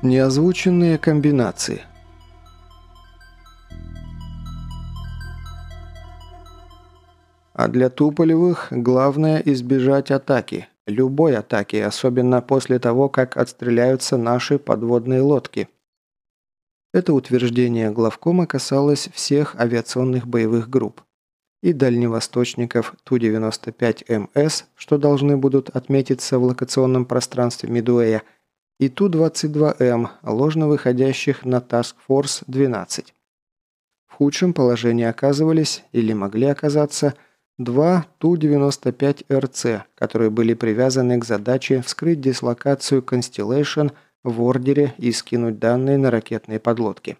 Неозвученные комбинации А для Туполевых главное избежать атаки. Любой атаки, особенно после того, как отстреляются наши подводные лодки. Это утверждение главкома касалось всех авиационных боевых групп. И дальневосточников Ту-95МС, что должны будут отметиться в локационном пространстве Мидуэя – и Ту-22М, ложно выходящих на Task Force 12. В худшем положении оказывались, или могли оказаться, два Ту-95РЦ, которые были привязаны к задаче вскрыть дислокацию Constellation в ордере и скинуть данные на ракетные подлодки.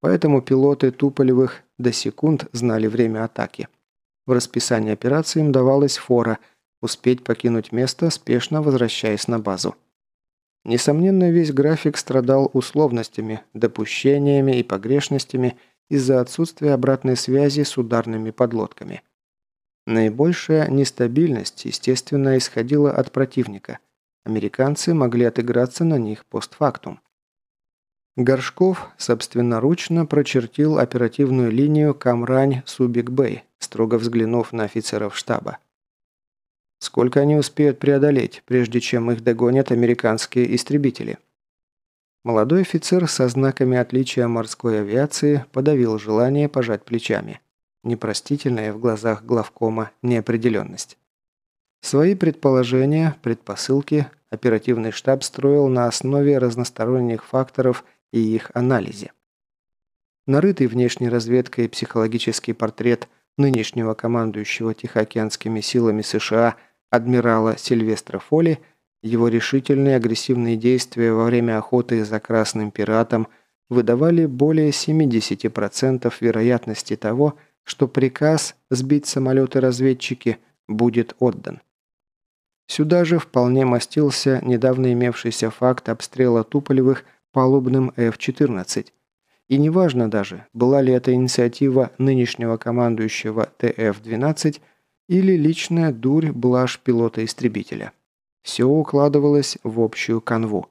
Поэтому пилоты Туполевых до секунд знали время атаки. В расписании операции им давалась фора успеть покинуть место, спешно возвращаясь на базу. Несомненно, весь график страдал условностями, допущениями и погрешностями из-за отсутствия обратной связи с ударными подлодками. Наибольшая нестабильность, естественно, исходила от противника. Американцы могли отыграться на них постфактум. Горшков собственноручно прочертил оперативную линию Камрань-Субик-Бэй, строго взглянув на офицеров штаба. Сколько они успеют преодолеть, прежде чем их догонят американские истребители? Молодой офицер со знаками отличия морской авиации подавил желание пожать плечами. Непростительная в глазах главкома неопределенность. Свои предположения, предпосылки оперативный штаб строил на основе разносторонних факторов и их анализе. Нарытый внешней разведкой психологический портрет нынешнего командующего Тихоокеанскими силами США адмирала Сильвестра Фоли, его решительные агрессивные действия во время охоты за красным пиратом выдавали более 70% вероятности того, что приказ сбить самолеты-разведчики будет отдан. Сюда же вполне мастился недавно имевшийся факт обстрела Туполевых палубным F-14. И неважно даже, была ли это инициатива нынешнего командующего ТФ-12 или личная дурь блажь пилота-истребителя. Все укладывалось в общую канву.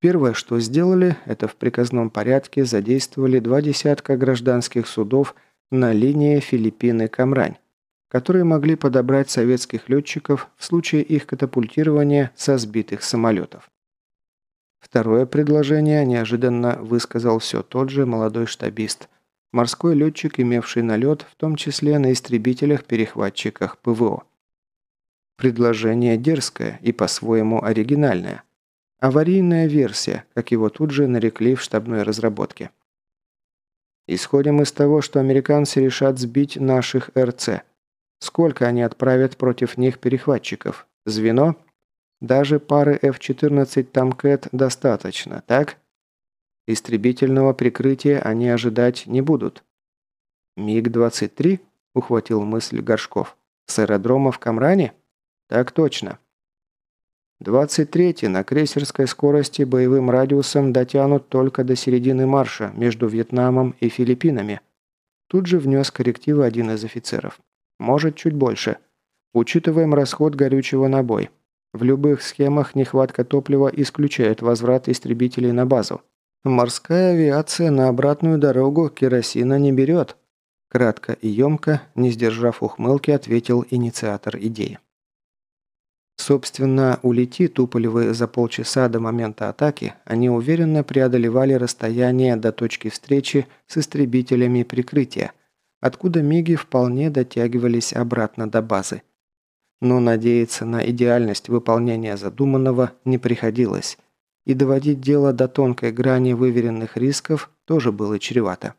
Первое, что сделали, это в приказном порядке задействовали два десятка гражданских судов на линии Филиппины-Камрань, которые могли подобрать советских летчиков в случае их катапультирования со сбитых самолетов. Второе предложение неожиданно высказал все тот же молодой штабист – морской летчик, имевший налет, в том числе на истребителях-перехватчиках ПВО. Предложение дерзкое и по-своему оригинальное. Аварийная версия, как его тут же нарекли в штабной разработке. Исходим из того, что американцы решат сбить наших РЦ. Сколько они отправят против них перехватчиков? Звено? Даже пары F-14 Tomcat достаточно, так? Истребительного прикрытия они ожидать не будут. МиГ-23? Ухватил мысль Горшков. С аэродрома в Камране? Так точно. 23-й на крейсерской скорости боевым радиусом дотянут только до середины марша между Вьетнамом и Филиппинами. Тут же внес коррективы один из офицеров. Может, чуть больше. Учитываем расход горючего на бой. В любых схемах нехватка топлива исключает возврат истребителей на базу. Морская авиация на обратную дорогу керосина не берет. Кратко и емко, не сдержав ухмылки, ответил инициатор идеи. Собственно, улети Туполевы за полчаса до момента атаки, они уверенно преодолевали расстояние до точки встречи с истребителями прикрытия, откуда миги вполне дотягивались обратно до базы. Но надеяться на идеальность выполнения задуманного не приходилось и доводить дело до тонкой грани выверенных рисков тоже было чревато.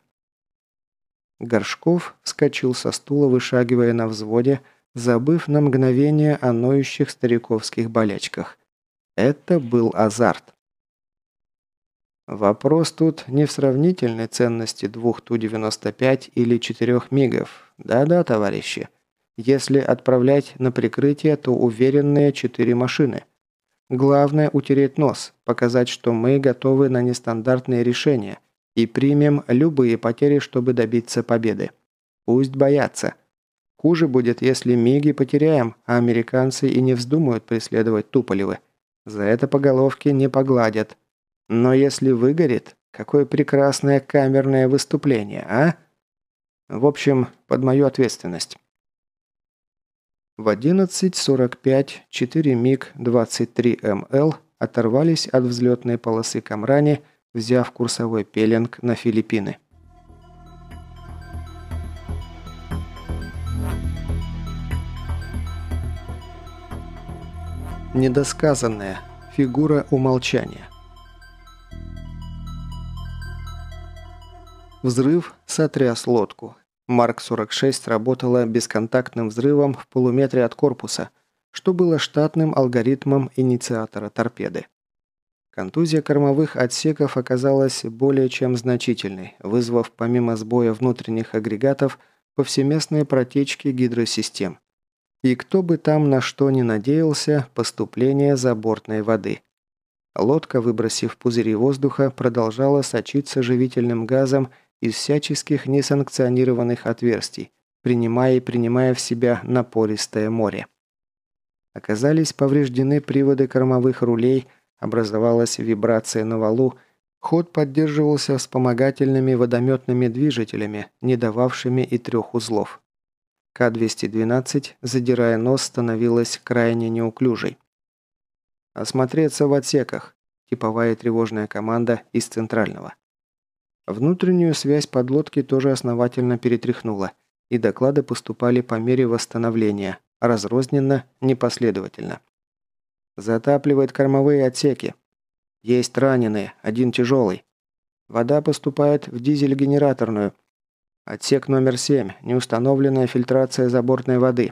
Горшков вскочил со стула, вышагивая на взводе, забыв на мгновение о ноющих стариковских болячках. Это был азарт. Вопрос тут не в сравнительной ценности двух Ту-95 или четырех МИГов. Да-да, товарищи. Если отправлять на прикрытие, то уверенные четыре машины – Главное – утереть нос, показать, что мы готовы на нестандартные решения и примем любые потери, чтобы добиться победы. Пусть боятся. Хуже будет, если Миги потеряем, а американцы и не вздумают преследовать Туполевы. За это по головке не погладят. Но если выгорит, какое прекрасное камерное выступление, а? В общем, под мою ответственность. В 11.45 4 МиГ-23МЛ оторвались от взлетной полосы Камрани, взяв курсовой пеленг на Филиппины. Недосказанная. Фигура умолчания. Взрыв сотряс лодку. Марк-46 работала бесконтактным взрывом в полуметре от корпуса, что было штатным алгоритмом инициатора торпеды. Контузия кормовых отсеков оказалась более чем значительной, вызвав помимо сбоя внутренних агрегатов повсеместные протечки гидросистем. И кто бы там на что ни надеялся, поступление забортной воды. Лодка, выбросив пузыри воздуха, продолжала сочиться живительным газом из всяческих несанкционированных отверстий, принимая и принимая в себя напористое море. Оказались повреждены приводы кормовых рулей, образовалась вибрация на валу, ход поддерживался вспомогательными водометными движителями, не дававшими и трех узлов. К-212, задирая нос, становилась крайне неуклюжей. «Осмотреться в отсеках», – типовая тревожная команда из центрального. Внутреннюю связь подлодки тоже основательно перетряхнула, и доклады поступали по мере восстановления, разрозненно, непоследовательно. Затапливает кормовые отсеки. Есть раненые, один тяжелый. Вода поступает в дизель-генераторную. Отсек номер 7, неустановленная фильтрация забортной воды.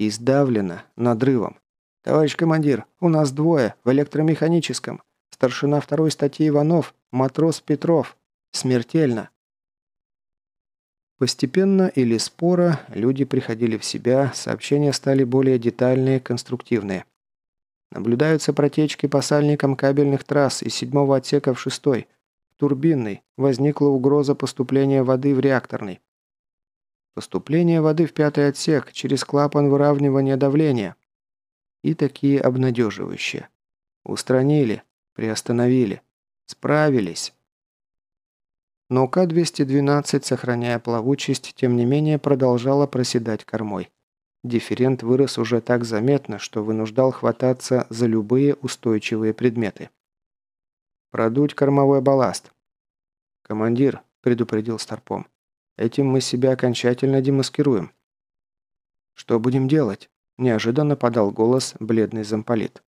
Издавлено, надрывом. «Товарищ командир, у нас двое, в электромеханическом. Старшина второй статьи Иванов, матрос Петров. Смертельно. Постепенно или споро люди приходили в себя, сообщения стали более детальные, конструктивные. Наблюдаются протечки по сальникам кабельных трасс из седьмого отсека в шестой. Турбинный возникла угроза поступления воды в реакторный. Поступление воды в пятый отсек через клапан выравнивания давления. И такие обнадеживающие. Устранили. Приостановили. Справились. Но К-212, сохраняя плавучесть, тем не менее продолжала проседать кормой. Дифферент вырос уже так заметно, что вынуждал хвататься за любые устойчивые предметы. «Продуть кормовой балласт». «Командир», – предупредил Старпом, – «этим мы себя окончательно демаскируем». «Что будем делать?» – неожиданно подал голос бледный замполит.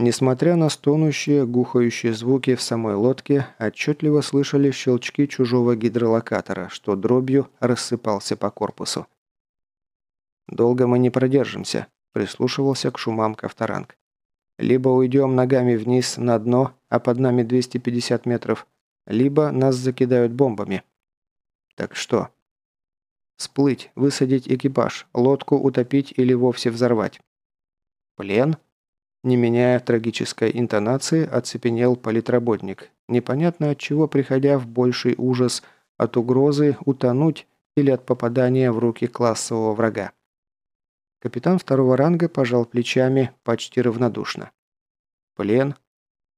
Несмотря на стонущие, гухающие звуки в самой лодке, отчетливо слышали щелчки чужого гидролокатора, что дробью рассыпался по корпусу. «Долго мы не продержимся», – прислушивался к шумам Ковторанг. «Либо уйдем ногами вниз на дно, а под нами 250 метров, либо нас закидают бомбами». «Так что?» «Сплыть, высадить экипаж, лодку утопить или вовсе взорвать». «Плен?» Не меняя трагической интонации, оцепенел политработник, непонятно от чего приходя в больший ужас от угрозы утонуть или от попадания в руки классового врага. Капитан второго ранга пожал плечами почти равнодушно. «Плен?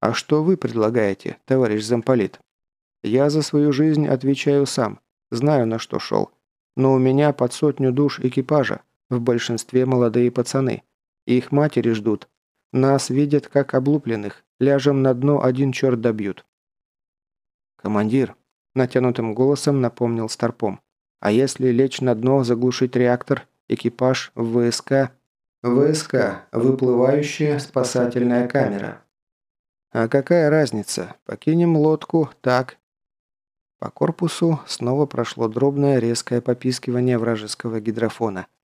А что вы предлагаете, товарищ замполит? Я за свою жизнь отвечаю сам, знаю на что шел. Но у меня под сотню душ экипажа, в большинстве молодые пацаны. Их матери ждут, нас видят как облупленных. Ляжем на дно, один черт добьют». «Командир», – натянутым голосом напомнил Старпом. «А если лечь на дно, заглушить реактор, экипаж ВСК?» «ВСК. Выплывающая спасательная камера». «А какая разница? Покинем лодку, так». По корпусу снова прошло дробное резкое попискивание вражеского гидрофона –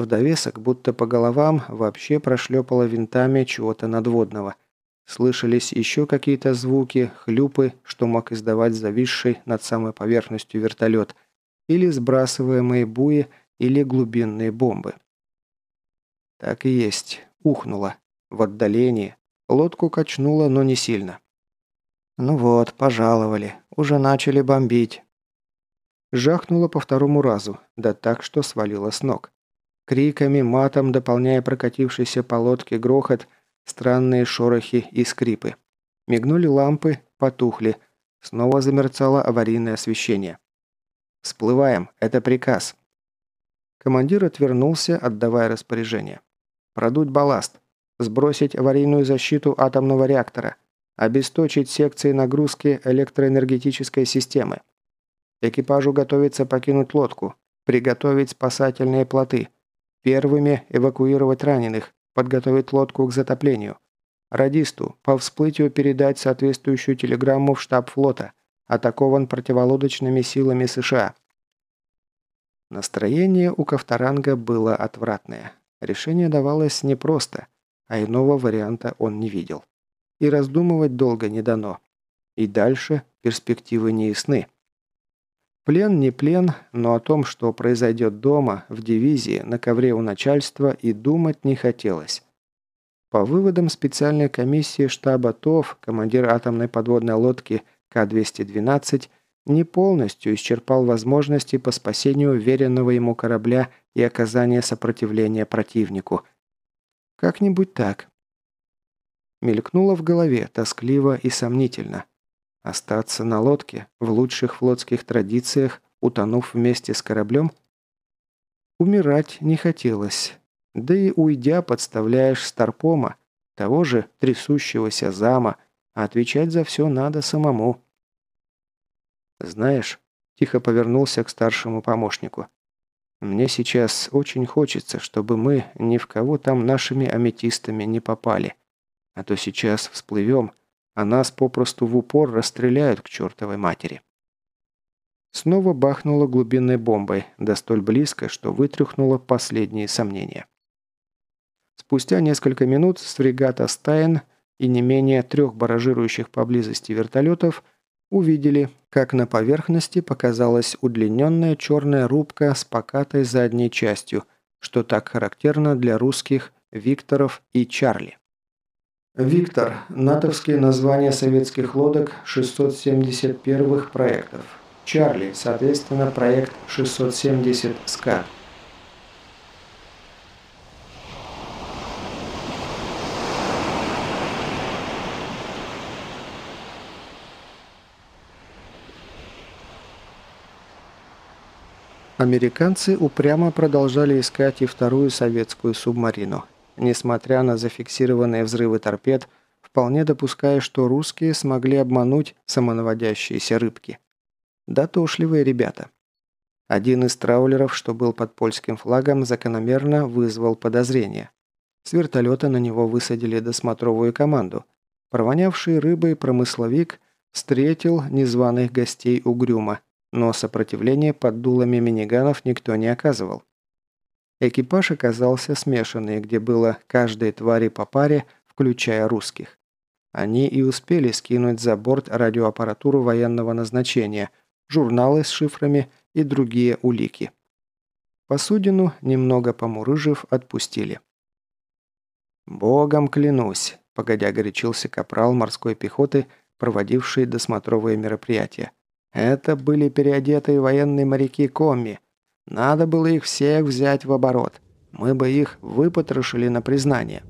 в довесок, будто по головам, вообще прошлепало винтами чего-то надводного. Слышались еще какие-то звуки, хлюпы, что мог издавать зависший над самой поверхностью вертолет, или сбрасываемые буи, или глубинные бомбы. Так и есть. Ухнуло. В отдалении. Лодку качнуло, но не сильно. Ну вот, пожаловали. Уже начали бомбить. Жахнуло по второму разу, да так, что свалило с ног. Криками, матом, дополняя прокатившийся по лодке грохот, странные шорохи и скрипы. Мигнули лампы, потухли. Снова замерцало аварийное освещение. «Всплываем. Это приказ». Командир отвернулся, отдавая распоряжение. «Продуть балласт. Сбросить аварийную защиту атомного реактора. Обесточить секции нагрузки электроэнергетической системы. Экипажу готовиться покинуть лодку. Приготовить спасательные плоты. Первыми эвакуировать раненых. Подготовить лодку к затоплению. Радисту по всплытию передать соответствующую телеграмму в штаб флота. Атакован противолодочными силами США. Настроение у Ковторанга было отвратное. Решение давалось непросто, а иного варианта он не видел. И раздумывать долго не дано. И дальше перспективы не ясны. Плен не плен, но о том, что произойдет дома, в дивизии, на ковре у начальства, и думать не хотелось. По выводам специальной комиссии штаба ТОВ, командир атомной подводной лодки К-212 не полностью исчерпал возможности по спасению веренного ему корабля и оказания сопротивления противнику. Как-нибудь так. Мелькнуло в голове, тоскливо и сомнительно. Остаться на лодке, в лучших флотских традициях, утонув вместе с кораблем? Умирать не хотелось. Да и уйдя, подставляешь Старпома, того же трясущегося зама, а отвечать за все надо самому. «Знаешь», – тихо повернулся к старшему помощнику, «мне сейчас очень хочется, чтобы мы ни в кого там нашими аметистами не попали. А то сейчас всплывем, а нас попросту в упор расстреляют к чертовой матери». Снова бахнула глубинной бомбой, да столь близко, что вытряхнула последние сомнения. Спустя несколько минут с фрегата «Стайн» и не менее трех баражирующих поблизости вертолетов увидели, как на поверхности показалась удлиненная черная рубка с покатой задней частью, что так характерно для русских «Викторов» и «Чарли». «Виктор» – натовские названия советских лодок 671-х проектов. «Чарли» – соответственно, проект 670 «СКА». Американцы упрямо продолжали искать и вторую советскую субмарину. Несмотря на зафиксированные взрывы торпед, вполне допуская, что русские смогли обмануть самонаводящиеся рыбки. Дотошливые ребята. Один из траулеров, что был под польским флагом, закономерно вызвал подозрение. С вертолета на него высадили досмотровую команду. Провонявший рыбой промысловик встретил незваных гостей угрюмо но сопротивления под дулами миниганов никто не оказывал. Экипаж оказался смешанный, где было каждой твари по паре, включая русских. Они и успели скинуть за борт радиоаппаратуру военного назначения, журналы с шифрами и другие улики. Посудину, немного помурыжив, отпустили. «Богом клянусь», – погодя горячился капрал морской пехоты, проводивший досмотровые мероприятия. Это были переодетые военные моряки Комми. Надо было их всех взять в оборот. Мы бы их выпотрошили на признание.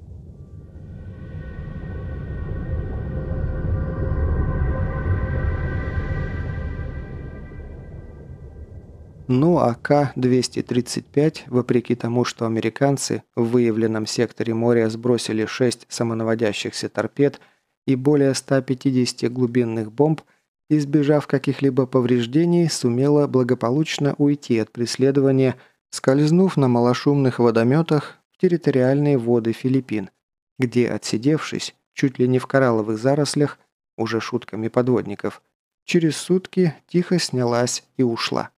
Ну а К-235, вопреки тому, что американцы в выявленном секторе моря сбросили 6 самонаводящихся торпед и более 150 глубинных бомб, избежав каких-либо повреждений, сумела благополучно уйти от преследования, скользнув на малошумных водометах в территориальные воды Филиппин, где, отсидевшись, чуть ли не в коралловых зарослях, уже шутками подводников, через сутки тихо снялась и ушла.